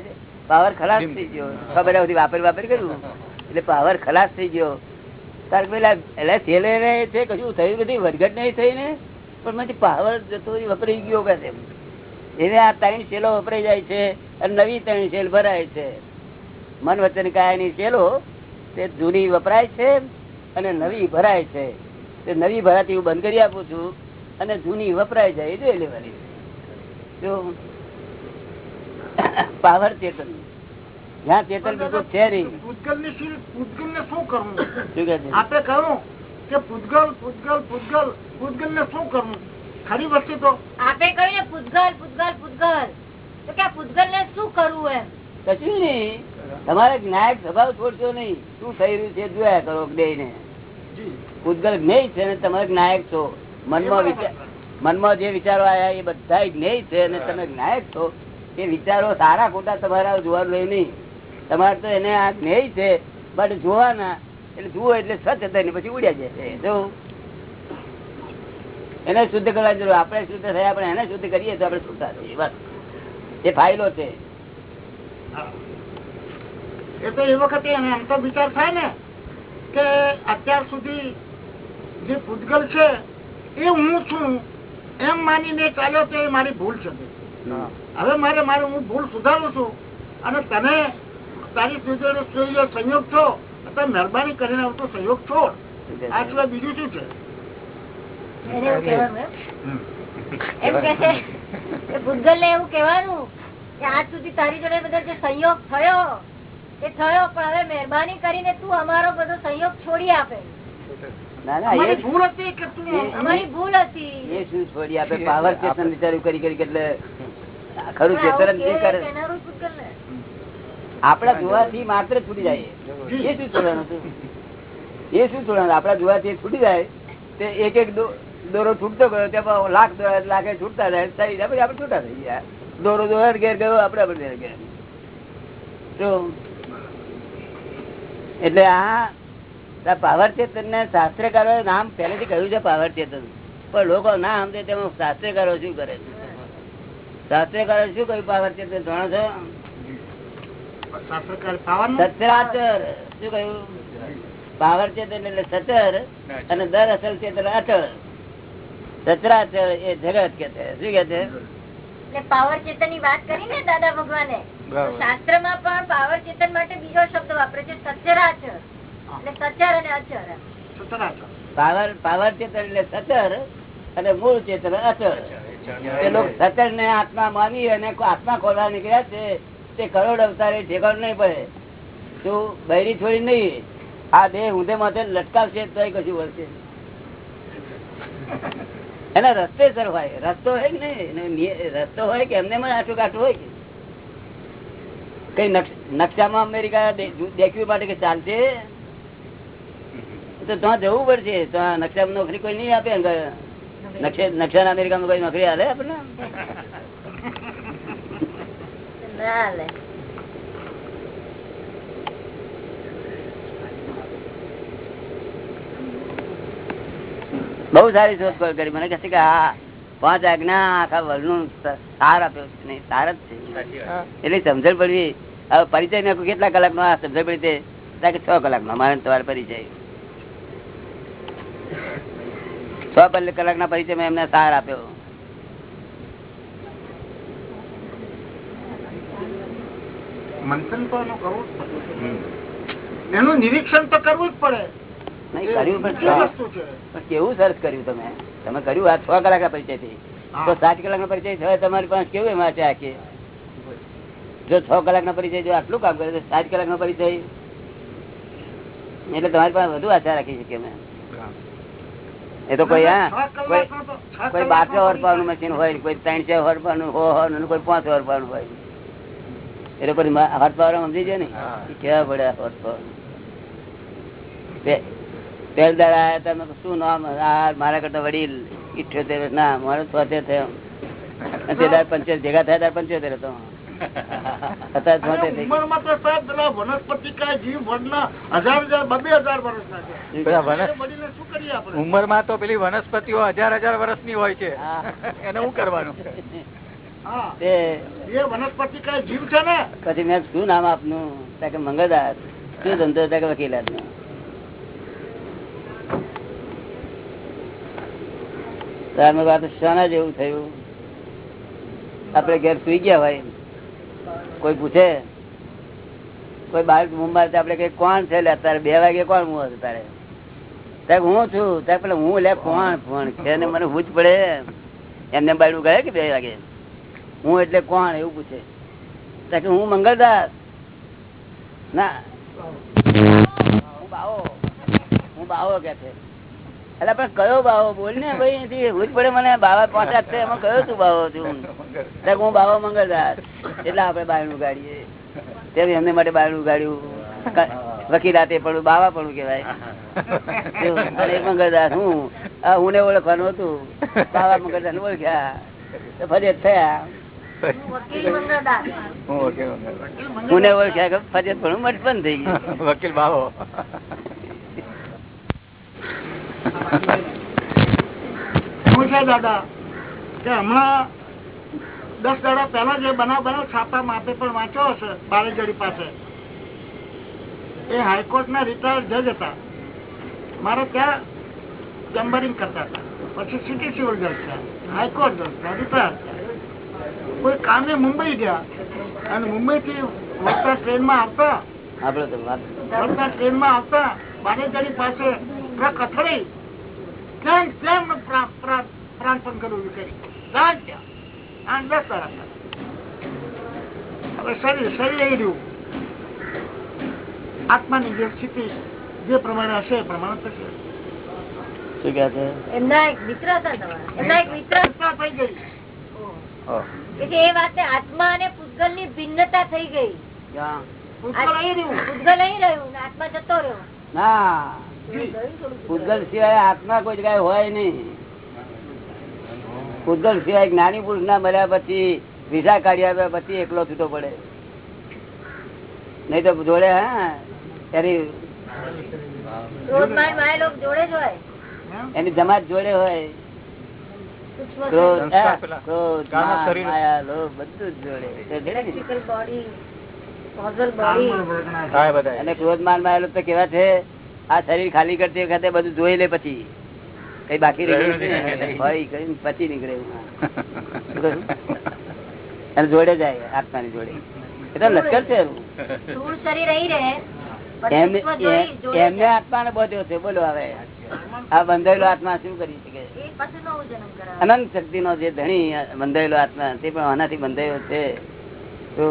પાવર ખલાસ થઈ ગયો. છ મહિના સુધી વાપર વાપરી કર્યું એટલે પાવર ખલાસ થઈ ગયો. તાર પેલા એટલે સેલે છે કશું થયું નથી વધઘટ નહીં થઈ ને પણ પછી પાવર જતો વપરાઈ ગયો કે એને આ ત્રણ સેલો વપરાઈ જાય છે અને નવી ત્રણ સેલ ભરાય છે. મન વચન કાયાની સેલો તે જૂની વપરાય છે અને નવી ભરાય છે. તે નવી ભરાતી હું બંધ કરી આપું છું અને જૂની વપરાય જાય એ જોઈ લેવાની. જો પાવર ચેતન જ્યાં ચેતન બિલકુલ છે નહીં. પૂતગલની શીલ પૂતગલ ને શું કરવું? શું કે આપે કહ્યું કે પૂતગલ પૂતગલ પૂતગલ પૂતગલ ને શું કરવું? ખરી વસ્તુ તો. આપે કહ્યું ને પૂતગલ પૂતગલ પૂતગલ તો કે પૂતગલ ને શું કરવું એમ? કશું નહીં. તમારે જ્ઞાયક સ્વભાવ છોડશો નહીં. શું થઈ રહ્યું છે જોયા કરો ને ભૂતગલ પૂતગલ જ્ઞેય છે ને તમે જ્ઞાયક છો. મનમાં વિચાર મનમાં જે વિચારો આવ્યા એ બધા જ્ઞેય છે અને તમે જ્ઞાયક છો. એ વિચારો સારા ખોટા તમારા જોવાનું રહ્યું નહીં. તમારે તો એને આ જ્ઞેય છે બટ જોવાના એટલે જુઓ એટલે સ્વચ્છ થઈને પછી ઉડ્યા જશે જો એને શુદ્ધ કરવા જરૂર આપણે શુદ્ધ થયા આપણે એને શુદ્ધ કરીએ તો આપણે છૂટા થઈએ બસ એ ફાઇલો છે. એ તો એ વખતે એમ તો વિચાર થાય ને કે અત્યાર સુધી જે પૂતગલ છે એ હું છું એમ માનીને ચાલ્યો તો એ મારી ભૂલ છે. હવે મારે મારું હું ભૂલ સુધારું છું. અને તને તારી સુધી સુધી સંયોગ છો. તમે મહેરબાની કરીને આવતો સંયોગ છો આ સિવાય બીજું શું છે? એને એવું કહેવાનું એમ? એમ કે છે કે ભૂતગલ ને એવું કહેવાનું કે આજ સુધી તારી જોડે બધો જે સંયોગ થયો એ થયો પણ હવે મહેરબાની કરીને તું અમારો બધો સંયોગ છોડી આપે. ના ના અમારી એ ભૂલ હતી કે તું અમારી ભૂલ હતી. એ શું છોડી આપે? પાવર સ્ટેશન વિચાર્યું કરી કરી એટલે ખરું ચેતન જે કરે. આપડા જોવાથી માત્ર છૂટી જાય. એ શું છોડવાનું હતું એ શું છોડવાનું? આપડા જોવાથી છૂટી જાય તે એક એક દોરો છૂટતો ગયો ત્યાં લાખ દોરા લાખે છૂટતા જાય થઈ જાય પછી આપણે છૂટા થઈ ગયા. દોરો દોરા ઘેર ગયો આપડે આપડે ઘેર તો એટલે આ પાવર ચેતન ને શાસ્ત્રકારો નામ પહેલેથી કહ્યું છે પાવર ચેતન. પણ લોકો ના સમજે તેમાં શાસ્ત્રકારો શું કરે છે? શાસ્ત્રકારો શું કયું પાવર છે જાણો છો? સચરાચર શું કહ્યું? પાવર ચેતન એટલે સચર અને દર અસલ ચેતન અચળ સચરાચર એ જગત કે છે. શું કે છે? પાવર ચેતનની વાત કરી ને દાદા ભગવાને. શાસ્ત્રમાં પણ પાવર ચેતન માટે બીજો શબ્દ વાપરે છે સચરાચર એટલે સચર અને અચર પાવર પાવર ચેતન એટલે સચર અને મૂળ ચેતન અચળ. એ લોકો સચળ ને આત્મા માની અને આત્મા ખોલવા નીકળ્યા છે, તે કરોડ અવતારે ઠેકાણ નહીં પડે. તું બૈરી છોડી નહીં. આ દેહ ઊંધે માથે લટકાવશે તો કશું વળશે એના રસ્તે સર હોય રસ્તો હોય કે નહીં? રસ્તો હોય કે એમને મને આટલું કાઠું હોય કઈ નકશામાં અમેરિકા દેખવી માટે કે ચાલશે? તો ત્યાં જવું પડશે. ત્યાં નકશામાં નોકરી કોઈ નહીં આપે ને. નકશા નકશા અમેરિકામાં કોઈ નોકરી હાલે આપણને? બહુ સારી શોધખોળ કરી. મને કહે કે હા પાંચ આજ્ઞા આખા વર્લ્ડનું સાર આપ્યો છે. નહીં સાર જ છે. એટલે સમજણ પડવી. હવે પરિચય નાખું કેટલા કલાકમાં સમજણ પડી તે છ કલાકમાં મારે તમારે પરિચય. છ કલાક ના પરિચય મેં એમને સાર આપ્યો. મંથન તો કરવું એનું નિરીક્ષણ તો કરવું જ પડે. નહીં કર્યું કેવું તમે? તમે કર્યું આ છ કલાક ના પરિચયથી તો સાત કલાક નો પરિચય થયો તમારી પાસે કેવું એમાં છે આખી? જો છ કલાક ના પરિચય જો આટલું કામ કરે તો સાત કલાક નો પરિચય? એટલે તમારી પાસે વધુ આશા રાખી શકીએ અમે. એ તો કોઈ હા. કોઈ બારસો હરપાનું મશીન હોય કોઈ ત્રણસો હરપાનું હોય કોઈ પાંચસો હરપાનું હોય. એ લોકો હરપાવર સમજી છે ને? કેવા પડે હરપાવર શું નામ? મારા કરતા વડીલ ઇઠ્યોતેર ના મારો છોતેર થયો. પંચોતેર ભેગા થયા ત્યારે પંચોતેર હતો. ગયા. ઉંમરમાં તો પેલા હજાર હજાર વનસ્પતિઓ હજાર હજાર વર્ષની હોય છે. એને શું કરવાનું? વનસ્પતિ કઈ જીવ છે ને? પછી મેં શું નામ આપનું? કે મંગળદાર શું ધંધો ત્યાં કે વકીલાત નો તાર વાત શાના જેવું થયું? આપડે ઘેર સુઈ ગયા હોય કોઈ પૂછે? કોઈ બાર મુંબઈ આપડે કઈ કોણ છે અત્યારે બે વાગે કોણ હતું તારે? સાહેબ હું છું. સાહેબ પેલા હું લે, કોણ કોણ છે ને મને હું પડે. એમને બાયડું ગયા કે બે વાગે? હું એટલે કોણ? એવું પૂછે. હું મંગળદાસ. ના. હું બાવો. હું બાવો કે છે? એટલે પણ કયો બાવો? બોલ ને ભાઈ જ પડે મને. બાવા પાંચ છે એમાં કયો તું બાવો છું? હું બાવા મંગળદાર એટલે આપડે બાયણું ગાડીએ ત્યારે એમને માટે બાયણું ગાડ્યું વકીલાતે પડું બાવા પડું કેવાય અને મંગળદાસ હું હું ને ઓળખવાનું હતું. બાવા મંગળદાસ ને ઓળખ્યા. તો ફરિયાદ થયા. હું ને ઓળખ્યા ફરિયાદ પણ મઠ બંધ થઈ ગયું વકીલ બાવો. શું છે દાદા કે હમણાં દસ દાડા પહેલા જે બનાવ બનાવ છાપા માપે પણ વાંચ્યો હશે બારેજડી પાસે. એ હાઈકોર્ટ ના રિટાયર્ડ જજ હતા. મારે ત્યાં ચેમ્બરિંગ કરતા હતા. પછી સિટી સિવિલ જજ થયા. હાઈકોર્ટ જજ થયા રિટાયર્ડ થયા. કોઈ કામે મુંબઈ ગયા અને મુંબઈ થી વળતા ટ્રેનમાં આવતા વળતા ટ્રેનમાં આવતા બારેજડી પાસે કેમ પ્રા- પ્રા- પ્રાણપણ કરવું કરી ત્યાં ત્યાં. આઠ દસ દાડા હવે શરીર શરીર એ રહ્યું. આત્માની જે સ્થિતિ જે પ્રમાણે હશે એ પ્રમાણે થશે. શું કે છે? એમના એક મિત્ર હતા તમારા. એમના એક મિત્ર થઈ ગઈ. એટલે એ વાતે આત્મા અને પૂતગલની ભિન્નતા થઈ ગઈ. પૂતગલ અહીં રહ્યું. પૂતગલ અહીં રહ્યું ને આત્મા જતો રહ્યો. ના. પૂતગલ સિવાય આત્મા કોઈ જગ્યાએ હોય નહીં. પૂતગલ સિવાય જ્ઞાની પુરુષ ના મર્યા પછી વિઝા કાઢી આવ્યા પછી એકલો છૂટો પડે. નહીં તો જોડે હા એની ક્રોધ માન માય લોક જોડે જ હોય. એની જમાત જોડે હોય. ક્રોધ માન, અને ક્રોધ માયા લોભ તો કેવા છે? આ શરીર ખાલી કરતી વખતે બધું જોઈ લે પછી. કઈ બાકી કરીને પછી નીકળે. અને જોડે જાય આત્માની જોડે. એટલે લશ્કર છે રહે એમને આત્મા ને બોધ્યો છે બોલો હવે. આ બંધાયેલો આત્મા શું કરી શકે? એ પાછું નવું જન્મ કરાવે અનંત શક્તિ નો જે ધણી બંધાયેલો આત્મા તે પણ આનાથી બંધાયો છે. તો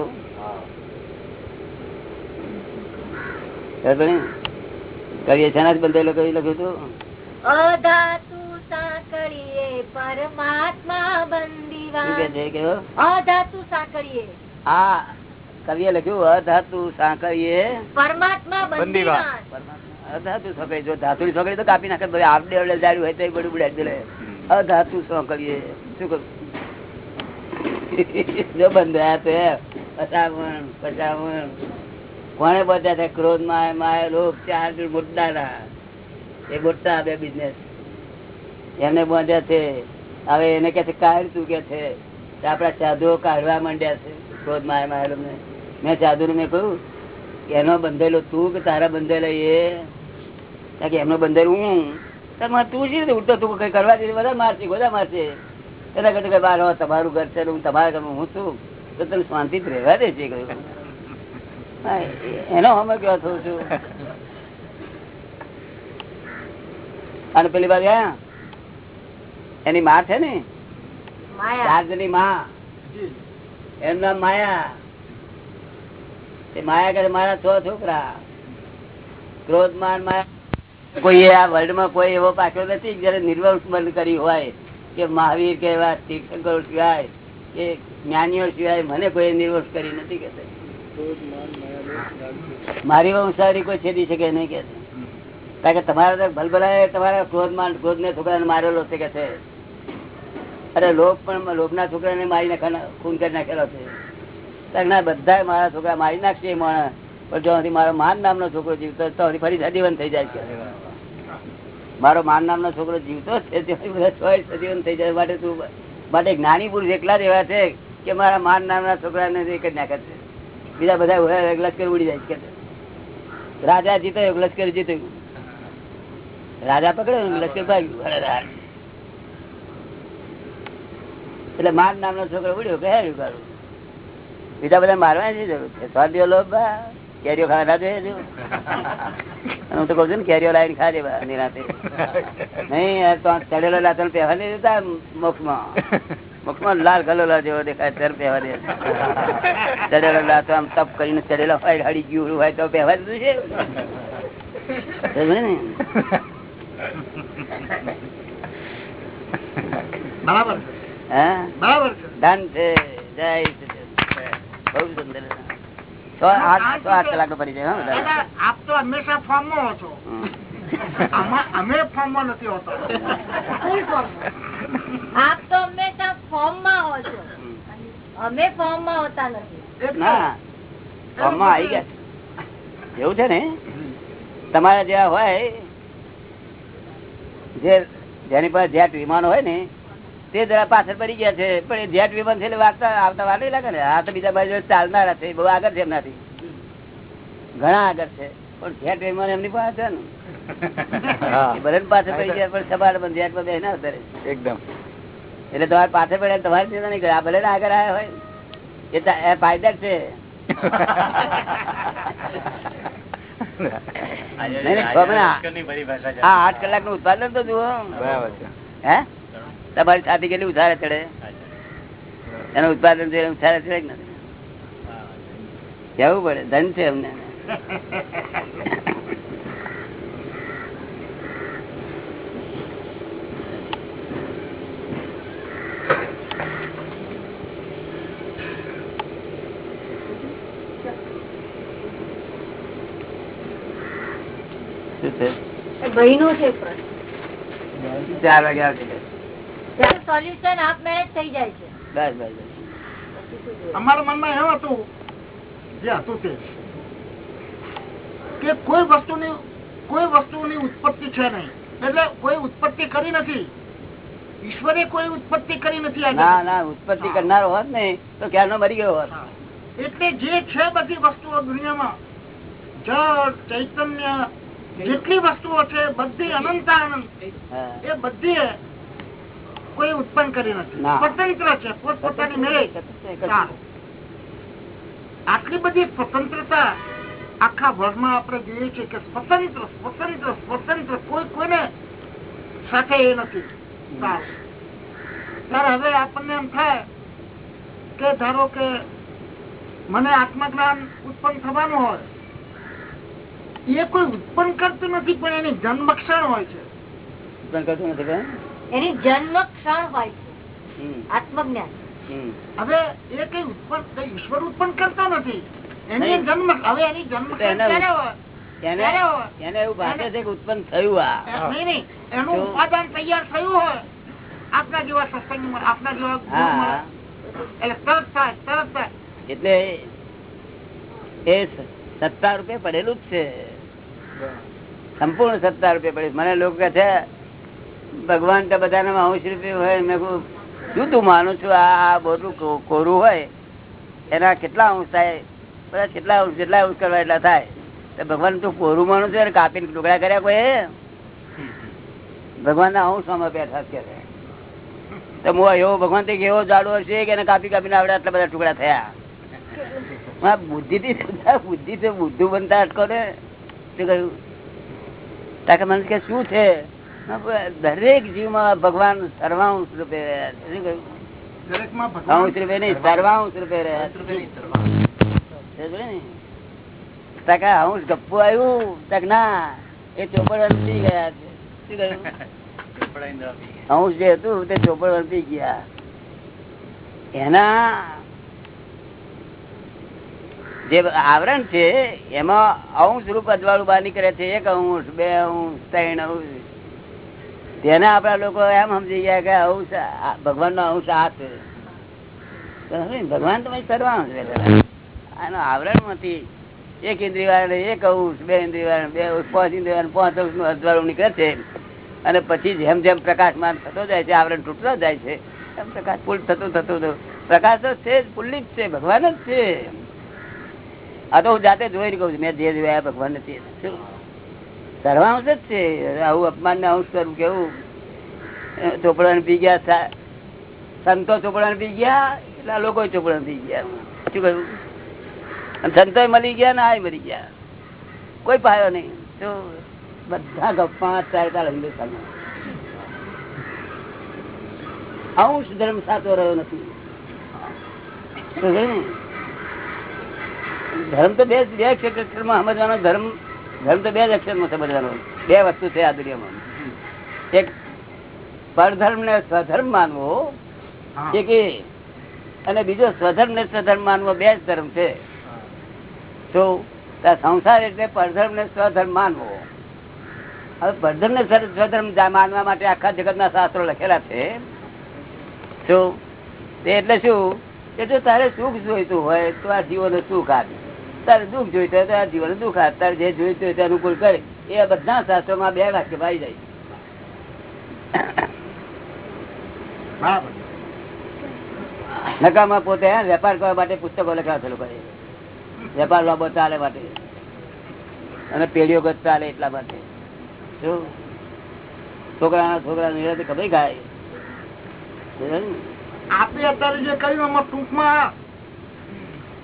ખબર છે ને બંધાયેલો કવિ લખ્યું હતું? અધાતુ સાંકળીએ પરમાત્મા શું કે બંદીવાન છે કેવો અધાતુ સાંકળીએ. આ કવિએ લખ્યું અધાતુ સાંકળીએ. પરમાત્મા બંદીવાન. બંદીવાન અધાતુ સાંકળી જો ધાતુ સાંકળી તો કાપી નાખે આપડે અવડે જાડ્યું હોય તો એ બધું બુડાડી દે અધાતુ સાંકળીએ. શું કરું જો બંધાયા તો પચાવણ પચાવન. કોને બધા છે ક્રોધ માય માય લોભ ચાર મોટા એ મોટા બે બિઝનેસ એમને બાંધ્યા છે હવે એને કે છે કાઢ તું કે છે. આપડા સાધુઓ કાઢવા માંડ્યા છે ક્રોધ માય માય ને મેં સાધુ મેં કહ્યું એનો બંધેલો તું કે તારા બંધેલો એ? કે એમનો બંધેલો હું. તો છે રીતે ઉઠતો તું કઈ કરવા દે બધા મારશે બધા મારશે. એના કરતા બાર હો, તમારું ઘર છે ને હું તમારા ઘર હું છું. તો તને શાંતિ રહેવા દે છે કહ્યું. એનો અમે કેવા થયું છું. અને પેલી બાજુ એની માં છે ને? રાજની માં. એનું નામ માયા. માયા કરે મારા છ છોકરા. ક્રોધ માન માયા. કોઈ આ વર્લ્ડમાં કોઈ એવો પાછો નથી જયારે નિર્વંશ બંધ કરી હોય કે મહાવીર કે એવા તીર્થંકરો સિવાય કે જ્ઞાનીઓ સિવાય મને કોઈ નિર્વંશ કરી નથી કે મારી વંશારી કોઈ છેદી શકે નહીં કે. કારણ કે તમારા તો ભલભલા તમારા ક્રોધ માન ક્રોધ ને છોકરાને મારેલો છે કે છે. અરે લોભ પણ લોભના છોકરાને મારી ખૂન કરી નાખેલો છે. ના બધા મારા છોકરા મારી નાખશે માણસ. પણ જો મારો માન નામનો છોકરો જીવતો તો ફરી સજીવન થઈ જાય મારો માન નામનો છોકરો જીવતો છે સજીવન થઈ જાય. માટે તું માટે જ્ઞાની પુરુષ એકલા જ એવા છે કે મારા માન નામના છોકરાને એક જ નાખે છે. બીજા બધા લશ્કર ઉડી જાય, કે રાજા જીતો લશ્કર જીત્યું રાજા પકડ્યો લશ્કર ભાગ્યું. એટલે માન નામનો છોકરો ઉડ્યો, કે બીજા બધા મારવાની જરૂર છે? સ્વાદિયો લોભા કેરીઓ ખાવા જોઈએ હું તો કઉ છું ને, કેરીઓ લાવીને ખા બા નિરાતે. નહીં ચડેલો લાતો પહેવા નહીં દેતા મોક્ષમાં મોક્ષમાં લાલ ગલોલા જેવો દેખાય ત્યારે પહેવા દે. ચડેલો લાતો આમ તપ કરીને ચડેલો હોય હળી ગયું હોય તો પહેવા દીધું છે. ને? બરાબર હા? બરાબર ધન છે જય બહુ સુંદર સો આઠ આઠ કલાક નો પરિચય આપ તો હંમેશા ફોર્મમાં છો. અમે ફોર્મમાં નથી હોતા. આપ તો હંમેશા ફોર્મમાં હો છો. અમે ફોર્મમાં હોતા નથી. એટલે ના ફોર્મમાં આવી ગયા એવું છે ને? તમારા જેવા હોય જે જેની પાસે જેટ વિમાન હોય ને તે જરા પાછળ પડી ગયા છે. પણ એ જેટ વિમાન છે એટલે વાગતા આવતા વાર નહીં લાગે ને? આ તો બીજા બાજુ ચાલનારા છે બહુ આગળ છે એમનાથી. ઘણા આગળ છે. પણ જેટ વિમાન એમની પાસે ને. ભલે પડી ગયા પણ સવારે પણ જેટમાં બેસી ના ઉતરે એકદમ. એટલે તમારે પાસે પડે તમારે ચિંતા નહીં કરે આ ભલે ને આગળ આવ્યા હોય. એ તા- એ ફાયદા છે. આઠ કલાકનું ઉત્પાદન તો જુઓ. બરાબર હે? તમારી છાતી કેટલી ઉધારે ચડે? એનું ઉત્પાદન ઉધારે ચડે નથી. કેવું પડે? ધન છે અમને શું છે ભાઈ છે ચાર વાગે આવશે. સોલ્યુશન આપ જ થઈ જાય છે. બસ બસ બસ. અમારા મનમાં એવું હતું જે હતું તે કે કોઈ વસ્તુની કોઈ વસ્તુની ઉત્પત્તિ છે નહીં. એટલે કોઈ ઉત્પત્તિ કરી નથી. ઈશ્વરે કોઈ ઉત્પત્તિ કરી નથી ના ના ઉત્પત્તિ કરનારો હોત ને તો ક્યારનો મરી ગયો હોત? એટલે જે છે બધી વસ્તુઓ દુનિયામાં જળ ચૈતન્ય જેટલી વસ્તુઓ છે બધી અનંત અનંત એ બધી કોઈ ઉત્પન્ન કરી નથી. સ્વતંત્ર છે પોતપોતાની મેળે. આટલી બધી સ્વતંત્રતા આખા વર્ગમાં આપણે જોઈએ છીએ કે સ્વતંત્ર સ્વતંત્ર સ્વતંત્ર કોઈ કોઈને સાથે એ નથી. સારું ત્યારે હવે આપણને એમ થાય કે ધારો કે મને આત્મજ્ઞાન ઉત્પન્ન થવાનું હોય એ કોઈ ઉત્પન્ન કરતું નથી પણ એની જન્મક્ષણ હોય છે. ઉત્પન્ન કરતું નથી એની જન્મ ક્ષણ હોય છે. આત્મજ્ઞાન. હવે એ કઈ ઉત્પન્ન ઈશ્વર ઉત્પન્ન કરતો નથી. એની જન્મ હવે એની જન્મ એના ક્યારે હોય? એને ક્યારે હોય? એને એવું ભાષે છે કે ઉત્પન્ન થયું આ. નહીં નહીં. એનું ઉપાદાન તૈયાર થયું હોય. આપના જેવા સત્સંગમાં આપના જેવા એટલે તરત થાય તરત થાય. એટલે એ સત્તા રૂપે પડેલું જ છે. સંપૂર્ણ સત્તા રૂપે પડે મને લોકો કે છે, ભગવાન તો બધાને અંશ રૂપે હોય. મેં કહું શું તું માનું છું? આ બધું કોરું હોય? એના કેટલા અંશ થાય? બધા કેટલા અંશ, જેટલા અંશ કરવા એટલા થાય. તો ભગવાન, તું કોરું માનું છું? અને કાપીને ટુકડા કર્યા કોઈ ભગવાન ના અંશ આમાં બેઠા છે તો હું એવો ભગવાન તે એવો જાડો હશે કે એને કાપી કાપીને આવડે આટલા બધા ટુકડા થયા? બુદ્ધિ થી બુદ્ધિ થી બુદ્ધુ બનતા અટકો ને શું કહ્યું? તાકે મને કે શું છે? દરેક જીવમાં ભગવાન સર્વાંશ રૂપે રહ્યા છે. શું કહ્યું? દરેકમાં ભગવાન રૂપે નહીં સર્વાંશ રૂપે રહ્યા છે. તાકે અંશ ગપ્પુ આવ્યું તાક ના એ ચોપડ વંશી ગયા છે. શું કહ્યું? અંશ જે હતું તે ચોપડ વંશી ગયા. એના જે આવરણ છે, એમાં અંશ રૂપ અજવાળું બહાર નીકળે છે, એક અંશ, બે અંશ, ત્રણ અંશ. તેને આપડા લોકો એમ સમજી ગયા કે અંશ ભગવાન નો અંશ આ છે. ભગવાન તો સર્વાંશ આનો આવરણમાંથી એક ઇન્દ્રિય વાળા એક અંશ, બે ઇન્દ્રિય વાળા બે અંશ, પાંચ ઇન્દ્રિય વાળા પાંચ અંશનું અજવાળું નીકળે છે. અને પછી જેમ જેમ પ્રકાશમાન થતો જાય છે, આવરણ તૂટતો જાય છે, એમ પ્રકાશ પુલ થતું થતું. પ્રકાશ તો છે જ પુલ્લિત છે, ભગવાન જ છે. આ તો હું જાતે જોઈને કહું છું, મેં જે જોયા ભગવાન નથી? સર્વાંશ જ છે. આવું અપમાન ને અંશ કરું કેવું? ચોપડા પી ગયા સંતો ચોપડા પી ગયા? લોકો ચોપડા પી ગયા? શું કહ્યું? સંતો મળી ગયા ને આ મરી ગયા. કોઈ પાયો નહીં. તો બધા ગપ્પા ચાલતા હિન્દુસ્તાનમાં. અંશ ધર્મ સાચો રહ્યો નથી? ને? ધર્મ તો બે જ- બે અક્ષરમાં સમજવાનો ધર્મ ધર્મ તો બે જ અક્ષરમાં સમજવાનો. બે વસ્તુ છે આ દુનિયામાં. એક પરધર્મ ને સ્વધર્મ માનવો એક અને બીજો સ્વધર્મ ને સ્વધર્મ માનવો બે જ ધર્મ છે. તો સંસાર એટલે પરધર્મ ને સ્વધર્મ માનવો. હવે પરધર્મ ને સ્વધર્મ માનવા માટે આખા જગત ના શાસ્ત્રો લખેલા છે. તે એટલે શું? કે જો તારે સુખ જોઈતું હોય તો આ જીવન સુખ આપ. તારે દુઃખ જોઈતું હોય તો આ જીવન દુઃખ આપે. તારે જે જોઈતું હોય તે અનુકૂળ કરે. એ બધા શાસ્ત્રોમાં બે વાક્ય ભાઈ જાય. નકામાં પોતે વેપાર કરવા માટે પુસ્તકો લખ્યા છે લોકોએ વેપાર લાભો ચાલે માટે. અને પેઢીઓ ગત ચાલે એટલા માટે. છોકરાના છોકરા નિરાતે ખબર ખાય? આપણે અત્યારે જે કહ્યું એમાં ટૂંકમાં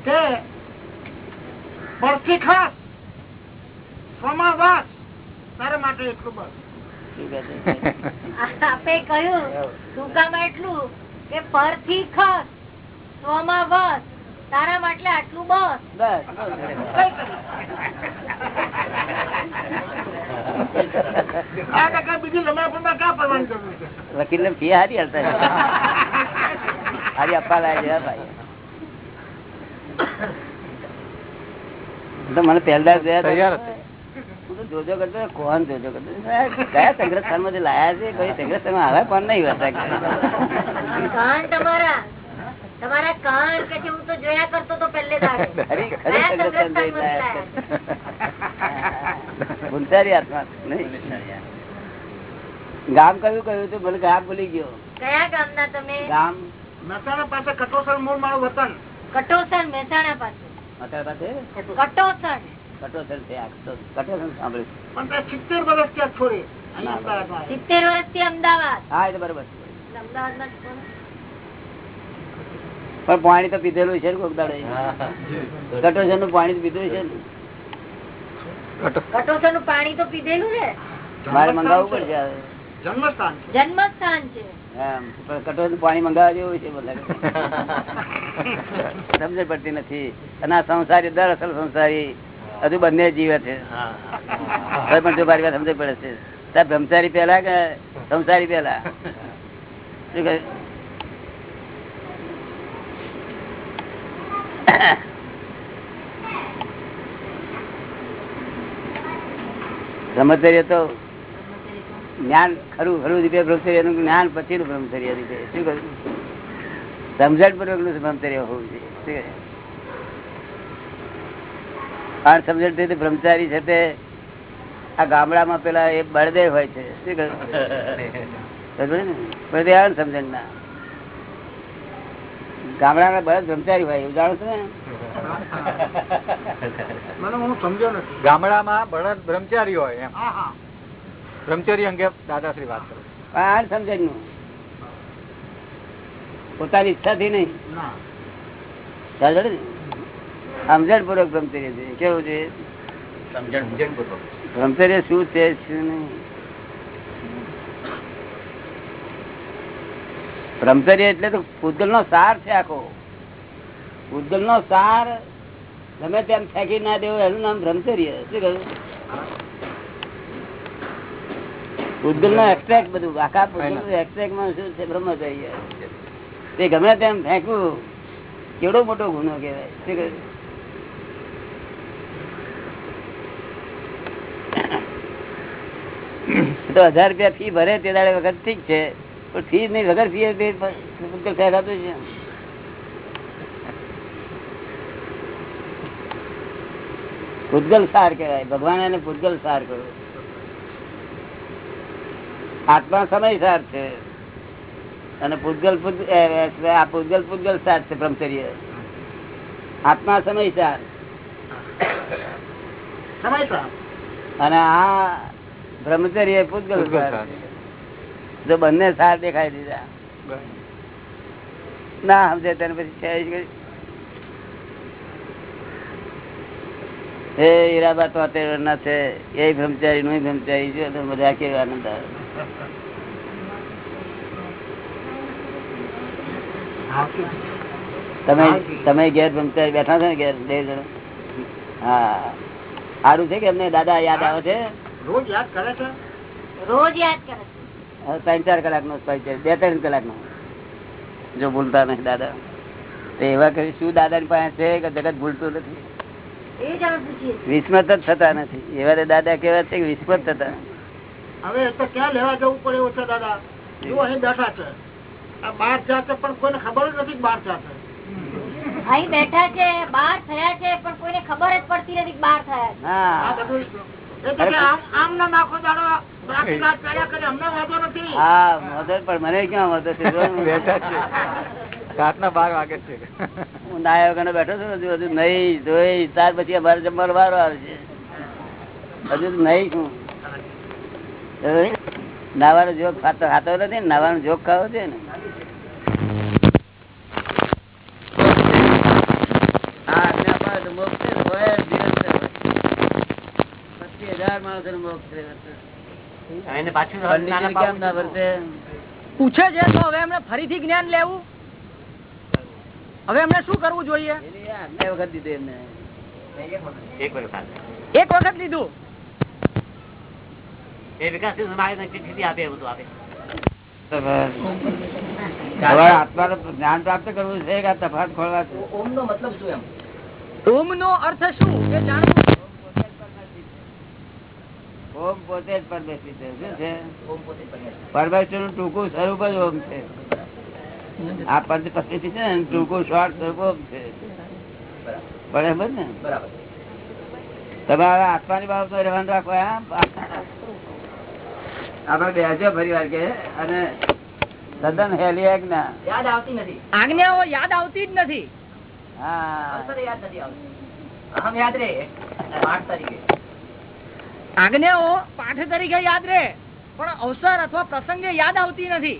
કે પરથી ખાસ સમાવાસ તારા માટે એટલું બસ. છે? આપે કહ્યું ટૂંકામાં એટલું કે પરથી ખસ સ્વમાં વસ. તારા માટે આટલું બસ. બસ. વકીલ ને ફી હારી હાલતા હારી આપવા લાગે ભાઈ. તો મને પહેલા તૈયાર જોજો કરતો કોણ જોજો કરતો? કયા સંગ્રહ સ્થાનમાંથી લાયા છે? કોઈ સંગ્રહ સ્થાન આવે કોણ નહીં તમારા. તમારા કાન કે હું તો જોયા કરતો તો પહેલે દાડે ગુંચારી આત્મા નહીં. ગામ કયું કયું તું ભલે ગામ ભૂલી ગયો. કયા ગામના તમે? ગામ. મહેસાણા પાસે કટોસર મૂળ મારું વતન. કટોસર મહેસાણા પાસે. અત્યારે પાસે? કટોસણ કટોસર છે કટોસર સાંભળ્યું. પણ સિત્તેર વર્ષ ત્યાં છોડી. સિત્તેર વર્ષથી અમદાવાદ. હા એ બરોબર પણ પાણી તો પીધેલું છે ને કોક દાડે. કટોસરનું પાણી તો પીધેલું છે ને? કટોસણનું પાણી તો પીધેલું ને મારે મંગાવવું પડશે જન્મસ્થાન જન્મસ્થાન છે. એમ. નું પાણી મંગાવવા જેવું છે બધા સમજ પડતી નથી. અને આ સંસારી દર અસલ સંસારી હજુ બંને જીવે છે. પણ જો મારી વાત સમજ પડે છે. ભમસારી બ્રહ્મચારી પેલા કે સંસારી પેલા શું કહે? બ્રહ્મચર્ય તો જ્ઞાન ખરું ખરું રીતે બ્રહ્મચર્યનું જ્ઞાન પછી નું બ્રહ્મચર્ય રીતે શું કહ્યું? સમજણ પૂર્વકનું બ્રહ્મચર્ય હોવું જોઈએ. આ સમજણથી બ્રહ્મચારી છે તે આ ગામડામાં પેલા એ બળદેવ હોય છે. શું કહ્યું? આ સમજણ ના ગામડાના બળદ બ્રહ્મચારી હોય એવું જાણો છો ને? મને હું સમજ્યો નથી. ગામડામાં બળદ બ્રહ્મચારી હોય એમ. હા હા. બ્રહ્મચર્ય અંગે દાદાશ્રી વાત કરો. પણ આ પોતાની ઈચ્છાથી નહીં. ના. સમજણ પૂર્વક બ્રહ્મચર્ય છે. કેવું છે? બ્રહ્મચર્ય શું છે શું નહીં? બ્રહ્મચર્ય એટલે તો પૂતલ નો સાર છે આખો. પૂતગલ નો સાર તમે તેમ ફેંકી ના દેવો એનું નામ બ્રહ્મચર્ય. શું કહ્યું? પૂતગલ નો એક્સ્ટ્રેક્ટ બધું આખા એક્સ્ટ્રેક્ટમાં શું છે બ્રહ્મચર્ય? તે ગમે તેમ ફેંકવું કેવડો મોટો ગુનો કહેવાય. શું કહ્યું? તો હજાર રૂપિયા ફી ભરે તે દાડે વખત ઠીક છે પણ ફી નહીં વગર ફી પૂતગલ ફેંકાતું છે. પૂતગલ સાર કહેવાય. ભગવાન એને પૂતગલ સાર કહ્યું આત્મા સમય સાર છે. અને પૂતગલ આ પૂતગલ પૂતગલ સાર છે બ્રહ્મચર્ય. આત્મા સમય સાર. અને આ બ્રહ્મચર્ય પૂતગલ. જો બંને સાર દેખાઈ દીધા. ના સમજે તેને પછી છે જ કઈ. એ હીરાબા તોતેર ના છે. એ બ્રહ્મચારી નું બ્રહ્મચારી છે. તો બધા કે આનંદ આવે. તમે તમે ઘેર બ્રહ્મચારી બેઠા છો ને ઘેર બે જણ? હા. સારું છે કે એમને દાદા યાદ આવે છે? રોજ યાદ કરે છે? રોજ યાદ કરે છે. ત્રણ ચાર કલાક નો છે. બે ત્રણ કલાક નો જો ભૂલતા નહીં દાદા. તો એવા કરી શું દાદા ની પાસે છે કે જગત ભૂલતું નથી? વિસ્મત જ થતા નથી. એવા દાદા કેવા છે વિસ્મત થતા હવે તો ક્યાં લેવા જવું પડે એવું છે દાદા? જો અહીં બેઠા છે. થયા છે પણ કોઈને ખબર જ નથી કે બાર છે. અહીં બેઠા છે બહાર થયા છે પણ કોઈને ખબર જ પડતી નથી બાર બહાર થયા આ બધું એ આમ આમ ના નાખો દાડો. રાત કર્યા કરે અમને વાંધો નથી. હા મદદ મને ક્યાં છે. રાતના બાર વાગે છે. હું નાયા વગર બેઠો છું હજુ હજુ નહીં જોઈ ત્યાર પછી અમારે જમવાનો વારો આવશે હજુ તો નહીં છું નાવાનો જોગ ખાતો ખાતો નથી ને નાવાનો જોગ ખાવો છે ને. છે, છે. પૂછે છે તો હવે એમને ફરીથી જ્ઞાન લેવું? હવે એમને શું કરવું જોઈએ? એની વખત દીધું એક વખત લીધું હવે આત્માનું જ્ઞાન પ્રાપ્ત કરવું છે કે તફાત ખોલવા છે? ઓમ નો અર્થ શું? એ જાણવું ઓમ પોતે જ પરમેશ્વર છે શું છે? પરમેશ્વર. નું ટૂંકું સ્વરૂપ જ ઓમ છે. આ પંચ પચીસ છે ને ટૂંકું શોર્ટ ટૂંકો છે બરાબર ને? તમારે આત્માની બાબત રહેવાનું રાખો આપડે બેસો ફરી વાર કે અને સદન હેલી આજ્ઞા આજ્ઞાઓ યાદ આવતી જ નથી. હા. આજ્ઞાઓ પાઠ તરીકે યાદ રહે પણ અવસર અથવા પ્રસંગે યાદ આવતી નથી.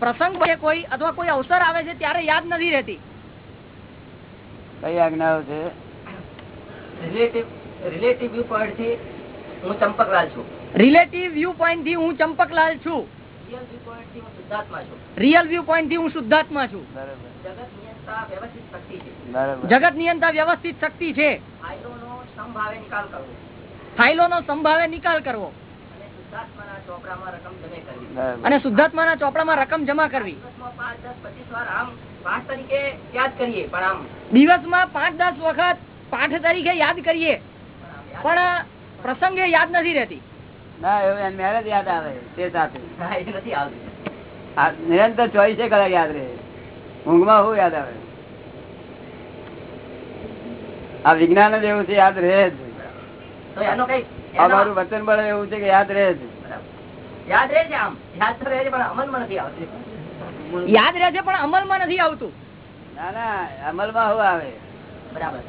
પ્રસંગ છે કોઈ અથવા કોઈ અવસર આવે છે ત્યારે યાદ નથી રહેતી. કઈ આજ્ઞાઓ છે? રિલેટિવ વ્યૂ પોઈન્ટથી હું ચંપકલાલ છું. રિલેટિવ વ્યૂ પોઈન્ટથી હું ચંપકલાલ છું. રિયલ વ્યૂ પોઈન્ટથી હું શુદ્ધાત્મા છું. રિયલ વ્યૂ પોઈન્ટથી હું શુદ્ધાત્મા છું. બરોબર. જગત નિયંતા વ્યવસ્થિત શક્તિ છે. ફાઇલો નો નિયંતા વ્યવસ્થિત શક્તિ છે. ફાઇલોનો સંભાવે નિકાલ કરવો. અને શુદ્ધાત્મા ના ચોપડામાં રકમ જમા કરવી. દિવસમાં પાંચ દસ પચીસ વાર આમ પાઠ તરીકે યાદ કરીએ પણ આમ દિવસમાં પાંચ દસ વખત પાઠ તરીકે યાદ કરીએ. પણ પ્રસંગે યાદ નથી રહેતી. ના એવું મેરેજ યાદ આવે તે સાથે. નથી આવતી. નિરંતર ચોવીસે કલાક યાદ રહે. ઊંઘમાં શું યાદ આવે? આ વિજ્ઞાન જ એવું છે યાદ રહે જ. તો એનો કઈ અમારું વચન બળ એવું છે કે યાદ રહે જ. યાદ રહે છે આમ. યાદ તો રહે છે પણ અમલમાં નથી આવતી. યાદ રહે છે પણ અમલમાં નથી આવતું. ના ના અમલમાં શું આવે? બરાબર.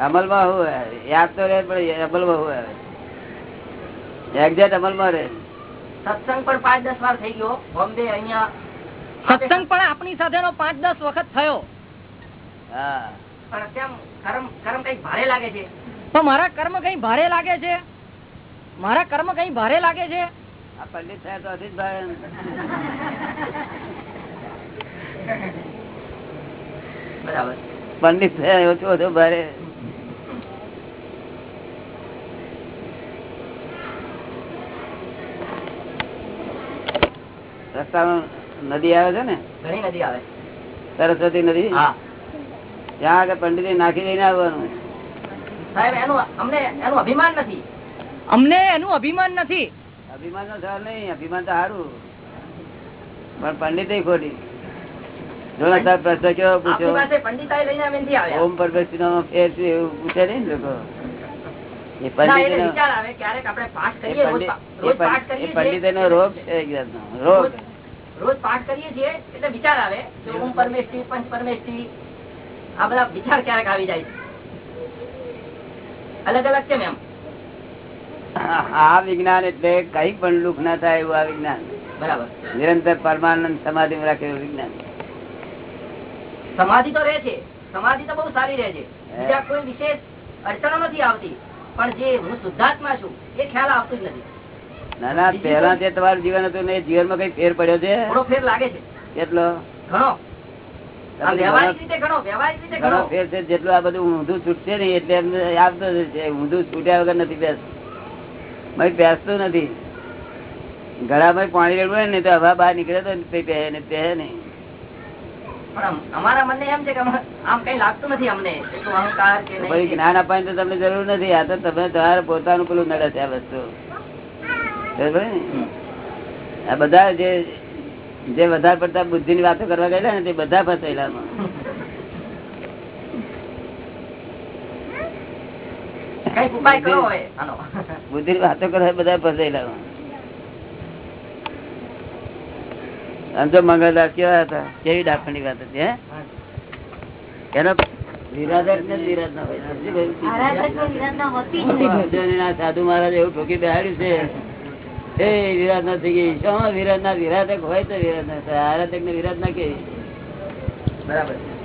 અમલમાં શું આવે? યાદ તો રહે પણ અમલમાં શું આવે? એક્ઝેક્ટ અમલમાં રહે. સત્સંગ પણ પાંચ દસ વાર થઈ ગયો. બોમ્બે અહિયાં સત્સંગ પણ આપણી સાથેનો પાંચ દસ વખત થયો. હા. પણ કેમ? કર્મ કર્મ કઈ ભારે લાગે છે. પણ મારા કર્મ કઈ ભારે લાગે છે? મારા કર્મ કઈ ભારે લાગે છે? આ પંડિત થયા તો અધિત ભાઈ બરાબર. પંડિત થયા ઓછો ઓછો ભારે. રસ્તામાં નદી આવે છે ને? ઘણી નદી આવે. સરસ્વતી નદી? હા. ત્યાં આગળ પંડિત નાખી દઈને આવવાનું. સાહેબ એનું અમને એનું અભિમાન નથી. અમને એનું અભિમાન નથી. અભિમાન નો સવાલ નહીં અભિમાન તો સારું પણ પંડિત ખોટી. પ્રશ્ન કેવો પૂછ્યો ઓમ પરમેશ્વર નો ફેર એવું પૂછે નહીં લોકો? પંડિત નો રોગ છે રોગ. રોજ- પાઠ કરીએ છીએ એટલે વિચાર આવે ઓમ પરમેષ્ઠી પંચ પરમેષ્ઠી આ બધા વિચાર ક્યારેક આવી જાય છે. અલગ અલગ કેમ એમ? આ વિજ્ઞાન એટલે કઈ પણ દુઃખ ના થાય એવું આ વિજ્ઞાન. બરાબર. નિરંતર પરમાનંદ સમાધિ રાખેલું વિજ્ઞાન. સમાધિ તો રહે છે. સમાધિ તો બહુ સારી રહે છે. બીજા કોઈ વિશેષ અડચણો નથી આવતી. પણ જે હું શુદ્ધાત્મા છું એ ખ્યાલ આવતો જ નથી. ના ના પેલા જે તમારું જીવન હતું ને જીવન જીવનમાં કઈ ફેર પડ્યો છે? થોડો ફેર લાગે છે. કેટલો? ઘણો. ફેર છે જેટલું આ બધું ઊંધું છૂટશે ને એટલે એમને આવતો ઊંધું છૂટ્યા વગર નથી બેસતું. મેં બેસતું નથી. ગળામાં પાણી રેડવું ને તો હવા બહાર નીકળે તો પહે ને પહેરે નહીં. અમારા મને એમ છે કે આમ કઈ લાગતું નથી અમને અહંકાર કે જ્ઞાન આપવાની તો તમને જરૂર નથી. આ તો તમે તમારે પોતાનું પેલું નડે છે આ વસ્તુ. બરાબર આ બધા જે જે વધારે પડતા બુદ્ધિ ની વાતો કરવા ગયેલા ને તે બધા ફસાયેલા આમાં. કંઈક ઉપાય કરવો હોય આનો બુદ્ધિ વાતો કરે બધા ફસાયેલા આમ તો મંગળદાસ કેવા હતા? કેવી ડાકણી વાત હતી હે? એનો સાધુ મહારાજ એવું ઠોકી બેહાડ્યું છે. એ વિરાટ ના થઈ ગઈ. શું વિરાટ ના વિરાધક હોય તો વિરાટ ના થાય આરાધક ને વિરાટ ના કેવી? બરાબર છે.